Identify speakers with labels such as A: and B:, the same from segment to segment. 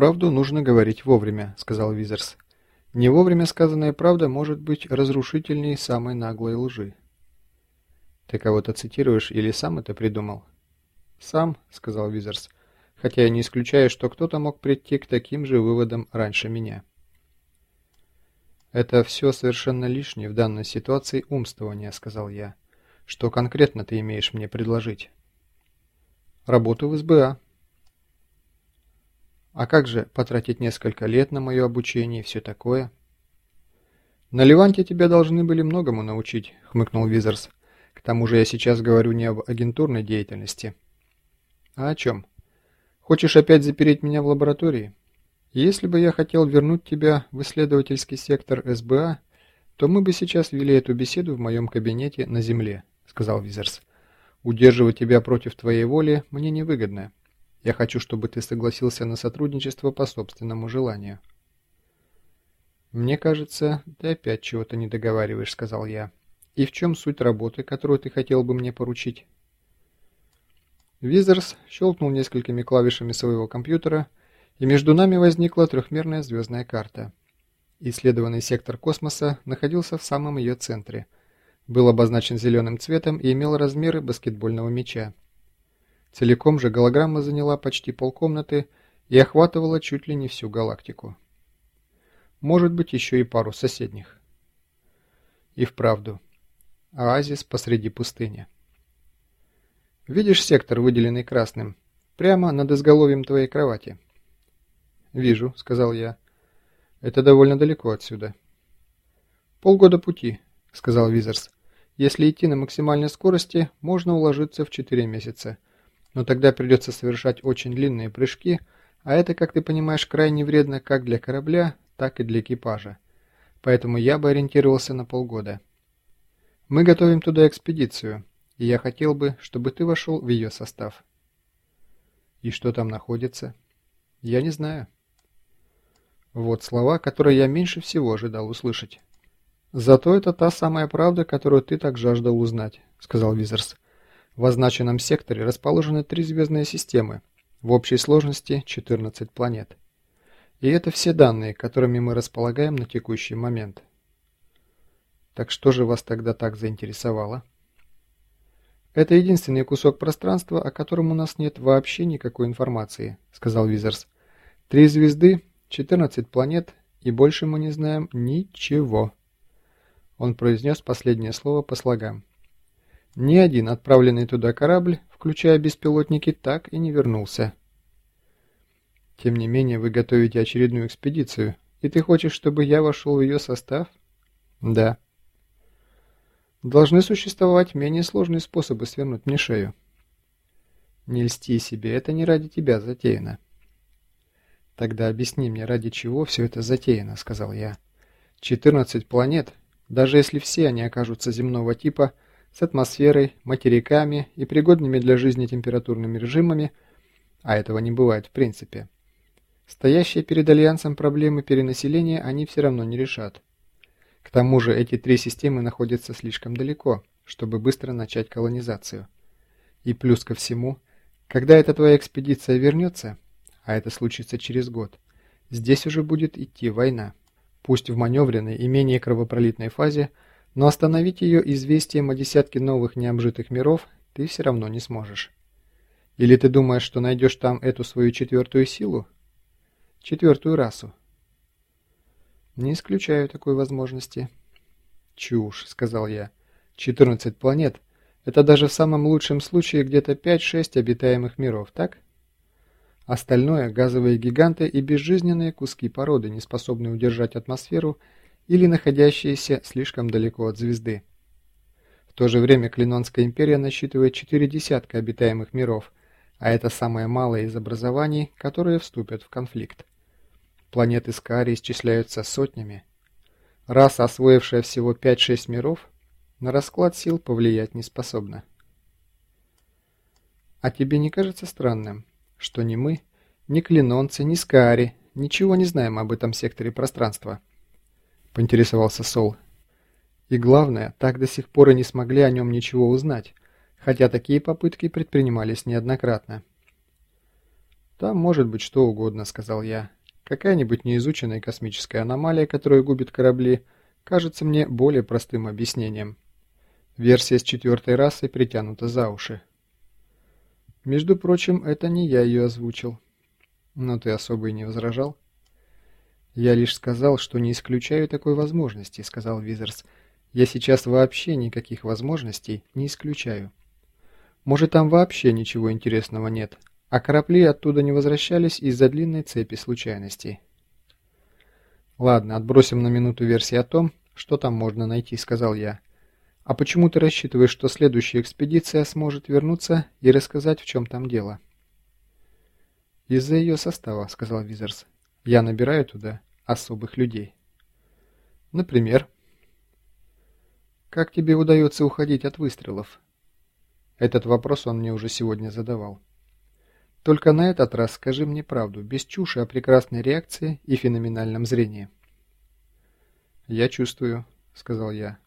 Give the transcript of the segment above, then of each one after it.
A: «Правду нужно говорить вовремя», — сказал Визерс. «Не вовремя сказанная правда может быть разрушительней самой наглой лжи». «Ты кого-то цитируешь или сам это придумал?» «Сам», — сказал Визерс, хотя я не исключаю, что кто-то мог прийти к таким же выводам раньше меня. «Это все совершенно лишнее в данной ситуации умствование», — сказал я. «Что конкретно ты имеешь мне предложить?» «Работу в СБА». «А как же потратить несколько лет на мое обучение и все такое?» «На Леванте тебя должны были многому научить», — хмыкнул Визерс. «К тому же я сейчас говорю не об агентурной деятельности». «А о чем? Хочешь опять запереть меня в лаборатории?» Если бы я хотел вернуть тебя в исследовательский сектор СБА, то мы бы сейчас вели эту беседу в моем кабинете на Земле», — сказал Визерс. «Удерживать тебя против твоей воли мне невыгодно. Я хочу, чтобы ты согласился на сотрудничество по собственному желанию». «Мне кажется, ты опять чего-то не договариваешь», — сказал я. «И в чем суть работы, которую ты хотел бы мне поручить?» Визерс щелкнул несколькими клавишами своего компьютера — и между нами возникла трехмерная звездная карта. Исследованный сектор космоса находился в самом ее центре, был обозначен зеленым цветом и имел размеры баскетбольного мяча. Целиком же голограмма заняла почти полкомнаты и охватывала чуть ли не всю галактику. Может быть, еще и пару соседних. И вправду, оазис посреди пустыни. Видишь сектор, выделенный красным, прямо над изголовьем твоей кровати? «Вижу», — сказал я. «Это довольно далеко отсюда». «Полгода пути», — сказал Визерс. «Если идти на максимальной скорости, можно уложиться в 4 месяца. Но тогда придется совершать очень длинные прыжки, а это, как ты понимаешь, крайне вредно как для корабля, так и для экипажа. Поэтому я бы ориентировался на полгода. Мы готовим туда экспедицию, и я хотел бы, чтобы ты вошел в ее состав». «И что там находится?» «Я не знаю». Вот слова, которые я меньше всего ожидал услышать. «Зато это та самая правда, которую ты так жаждал узнать», — сказал Визерс. «В означенном секторе расположены три звездные системы, в общей сложности 14 планет. И это все данные, которыми мы располагаем на текущий момент». «Так что же вас тогда так заинтересовало?» «Это единственный кусок пространства, о котором у нас нет вообще никакой информации», — сказал Визерс. «Три звезды 14 планет, и больше мы не знаем ничего. Он произнес последнее слово по слогам. Ни один отправленный туда корабль, включая беспилотники, так и не вернулся. Тем не менее, вы готовите очередную экспедицию, и ты хочешь, чтобы я вошел в ее состав? Да. Должны существовать менее сложные способы свернуть мне шею. Не льсти себе, это не ради тебя затеяно. «Тогда объясни мне, ради чего все это затеяно», — сказал я. «14 планет, даже если все они окажутся земного типа, с атмосферой, материками и пригодными для жизни температурными режимами, а этого не бывает в принципе. Стоящие перед Альянсом проблемы перенаселения они все равно не решат. К тому же эти три системы находятся слишком далеко, чтобы быстро начать колонизацию. И плюс ко всему, когда эта твоя экспедиция вернется, а это случится через год, здесь уже будет идти война. Пусть в маневренной и менее кровопролитной фазе, но остановить ее известием о десятке новых необжитых миров ты все равно не сможешь. Или ты думаешь, что найдешь там эту свою четвертую силу? Четвертую расу? Не исключаю такой возможности. Чушь, сказал я. 14 планет – это даже в самом лучшем случае где-то 5-6 обитаемых миров, так? Остальное – газовые гиганты и безжизненные куски породы, не способные удержать атмосферу или находящиеся слишком далеко от звезды. В то же время Клинонская империя насчитывает четыре десятка обитаемых миров, а это самое малое из образований, которые вступят в конфликт. Планеты Скари исчисляются сотнями. Раса, освоившая всего 5-6 миров, на расклад сил повлиять не способна. А тебе не кажется странным, что ни мы, ни клинонцы, ни скари ничего не знаем об этом секторе пространства. Поинтересовался Сол. И главное, так до сих пор и не смогли о нем ничего узнать, хотя такие попытки предпринимались неоднократно. «Там может быть что угодно», — сказал я. «Какая-нибудь неизученная космическая аномалия, которая губит корабли, кажется мне более простым объяснением. Версия с четвертой расой притянута за уши». «Между прочим, это не я ее озвучил». «Но ты особо и не возражал?» «Я лишь сказал, что не исключаю такой возможности», — сказал Визерс. «Я сейчас вообще никаких возможностей не исключаю. Может, там вообще ничего интересного нет, а корабли оттуда не возвращались из-за длинной цепи случайностей». «Ладно, отбросим на минуту версии о том, что там можно найти», — сказал я. «А почему ты рассчитываешь, что следующая экспедиция сможет вернуться и рассказать, в чем там дело?» «Из-за ее состава», — сказал Визерс. Я набираю туда особых людей. Например, как тебе удается уходить от выстрелов? Этот вопрос он мне уже сегодня задавал. Только на этот раз скажи мне правду, без чуши о прекрасной реакции и феноменальном зрении. «Я чувствую», — сказал я.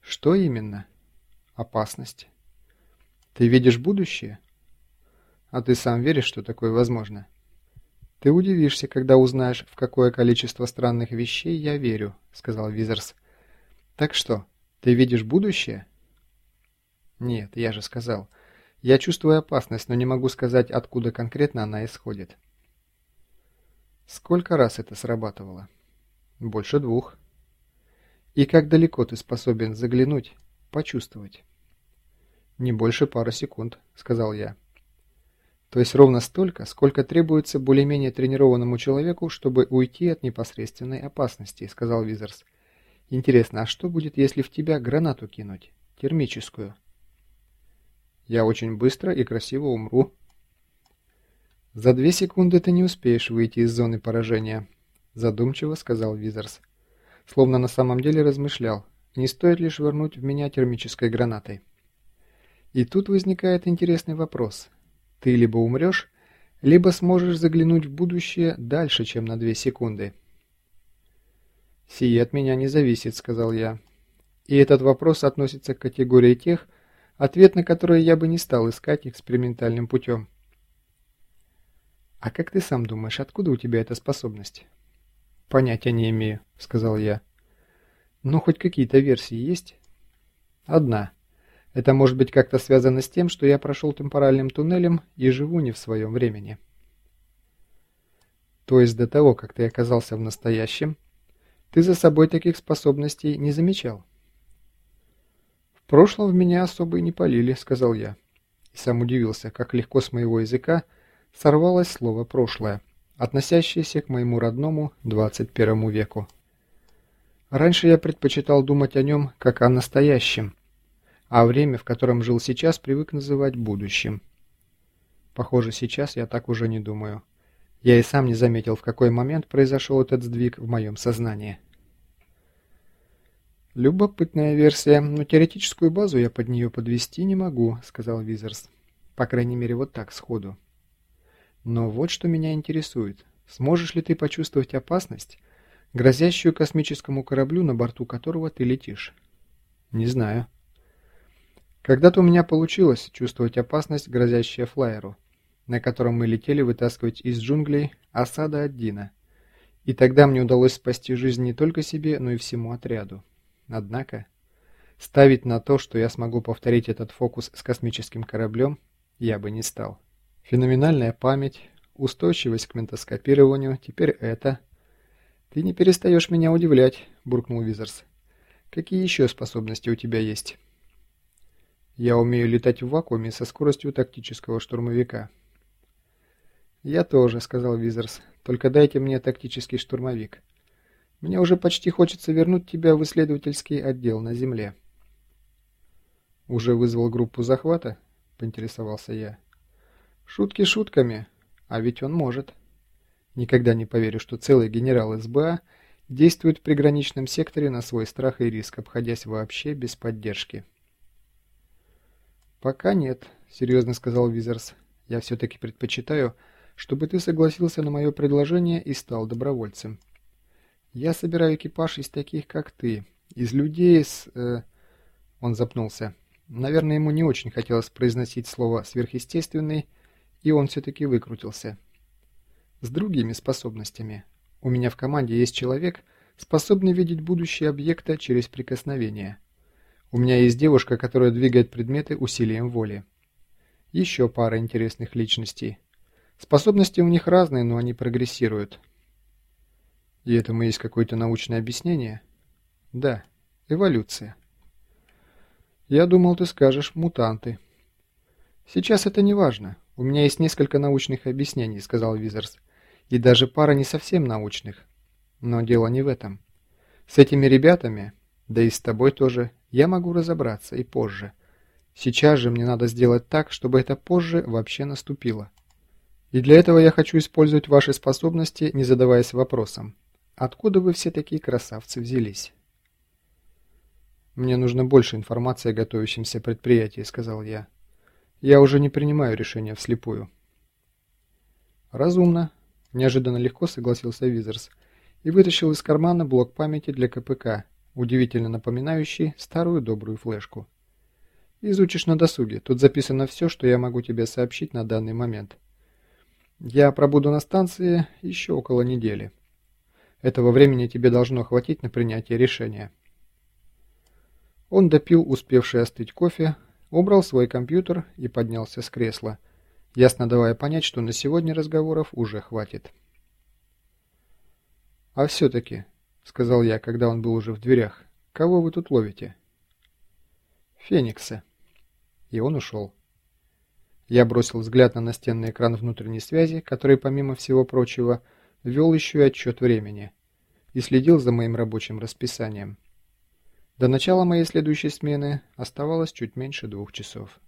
A: «Что именно?» «Опасность». «Ты видишь будущее?» «А ты сам веришь, что такое возможно?» «Ты удивишься, когда узнаешь, в какое количество странных вещей я верю», — сказал Визерс. «Так что, ты видишь будущее?» «Нет, я же сказал. Я чувствую опасность, но не могу сказать, откуда конкретно она исходит». «Сколько раз это срабатывало?» «Больше двух». «И как далеко ты способен заглянуть, почувствовать?» «Не больше пары секунд», — сказал я. То есть ровно столько, сколько требуется более-менее тренированному человеку, чтобы уйти от непосредственной опасности, сказал Визерс. Интересно, а что будет, если в тебя гранату кинуть? Термическую. Я очень быстро и красиво умру. За две секунды ты не успеешь выйти из зоны поражения, задумчиво сказал Визерс. Словно на самом деле размышлял, не стоит ли швырнуть в меня термической гранатой. И тут возникает интересный вопрос – ты либо умрешь, либо сможешь заглянуть в будущее дальше, чем на две секунды. «Сие от меня не зависит», — сказал я. «И этот вопрос относится к категории тех, ответ на которые я бы не стал искать экспериментальным путем». «А как ты сам думаешь, откуда у тебя эта способность?» «Понятия не имею», — сказал я. «Ну, хоть какие-то версии есть?» «Одна. Это может быть как-то связано с тем, что я прошел темпоральным туннелем и живу не в своем времени. То есть до того, как ты оказался в настоящем, ты за собой таких способностей не замечал? В прошлом в меня особо и не полили, сказал я. И сам удивился, как легко с моего языка сорвалось слово «прошлое», относящееся к моему родному 21 веку. Раньше я предпочитал думать о нем как о настоящем, а время, в котором жил сейчас, привык называть будущим. Похоже, сейчас я так уже не думаю. Я и сам не заметил, в какой момент произошел этот сдвиг в моем сознании. «Любопытная версия, но теоретическую базу я под нее подвести не могу», — сказал Визерс. «По крайней мере, вот так, сходу. Но вот что меня интересует. Сможешь ли ты почувствовать опасность, грозящую космическому кораблю, на борту которого ты летишь?» «Не знаю». Когда-то у меня получилось чувствовать опасность, грозящую флайеру, на котором мы летели вытаскивать из джунглей осада от Дина. И тогда мне удалось спасти жизнь не только себе, но и всему отряду. Однако, ставить на то, что я смогу повторить этот фокус с космическим кораблем, я бы не стал. Феноменальная память, устойчивость к ментоскопированию, теперь это... «Ты не перестаешь меня удивлять», — буркнул Визерс. «Какие еще способности у тебя есть?» Я умею летать в вакууме со скоростью тактического штурмовика. «Я тоже», — сказал Визерс. «Только дайте мне тактический штурмовик. Мне уже почти хочется вернуть тебя в исследовательский отдел на Земле». «Уже вызвал группу захвата?» — поинтересовался я. «Шутки шутками, а ведь он может. Никогда не поверю, что целый генерал СБА действует в приграничном секторе на свой страх и риск, обходясь вообще без поддержки». «Пока нет», — серьезно сказал Визерс. «Я все-таки предпочитаю, чтобы ты согласился на мое предложение и стал добровольцем. Я собираю экипаж из таких, как ты, из людей с...» э... Он запнулся. Наверное, ему не очень хотелось произносить слово «сверхъестественный», и он все-таки выкрутился. с другими способностями. У меня в команде есть человек, способный видеть будущее объекта через прикосновение. У меня есть девушка, которая двигает предметы усилием воли. Еще пара интересных личностей. Способности у них разные, но они прогрессируют. И этому есть какое-то научное объяснение? Да, эволюция. Я думал, ты скажешь «мутанты». Сейчас это не важно. У меня есть несколько научных объяснений, сказал Визерс. И даже пара не совсем научных. Но дело не в этом. С этими ребятами, да и с тобой тоже, я могу разобраться и позже. Сейчас же мне надо сделать так, чтобы это позже вообще наступило. И для этого я хочу использовать ваши способности, не задаваясь вопросом. Откуда вы все такие красавцы взялись? «Мне нужно больше информации о готовящемся предприятии», — сказал я. «Я уже не принимаю решения вслепую». «Разумно», — неожиданно легко согласился Визерс и вытащил из кармана блок памяти для КПК, удивительно напоминающий старую добрую флешку. Изучишь на досуге. Тут записано все, что я могу тебе сообщить на данный момент. Я пробуду на станции еще около недели. Этого времени тебе должно хватить на принятие решения. Он допил успевший остыть кофе, убрал свой компьютер и поднялся с кресла, ясно давая понять, что на сегодня разговоров уже хватит. «А все-таки», — сказал я, когда он был уже в дверях, — «кого вы тут ловите?» «Феникса», и он ушел. Я бросил взгляд на настенный экран внутренней связи, который, помимо всего прочего, вел еще и отчет времени, и следил за моим рабочим расписанием. До начала моей следующей смены оставалось чуть меньше двух часов.